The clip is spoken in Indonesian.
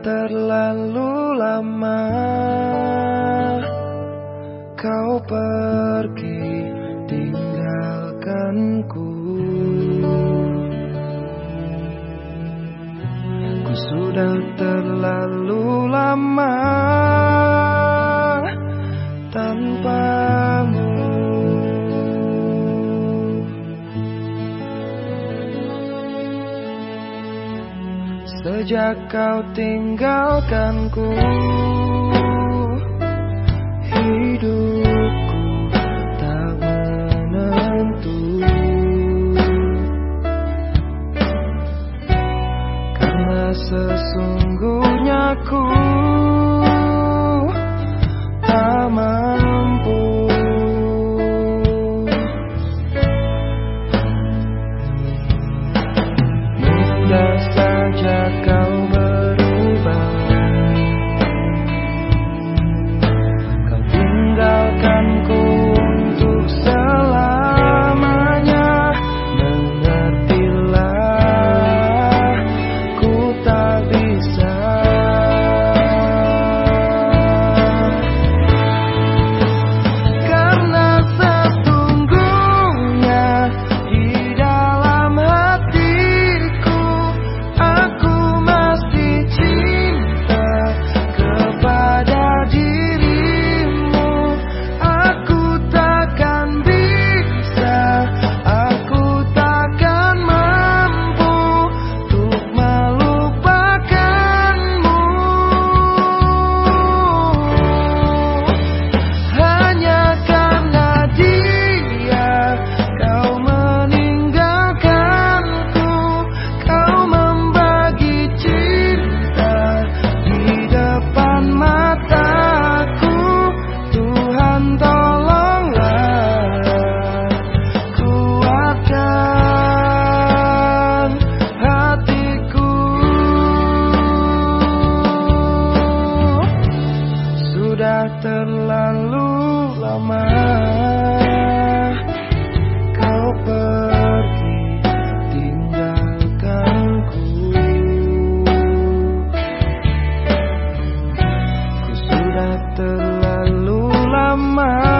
terlalu lama kau pergi tinggalkanku. Ku sudah terlalu lama tanpamu Sejak kau tinggalkanku Hidupku tak menentu. Karena sesungguhnya ku terlalu lama. Kau pergi tinggalkanku Ku sudah terlalu lama.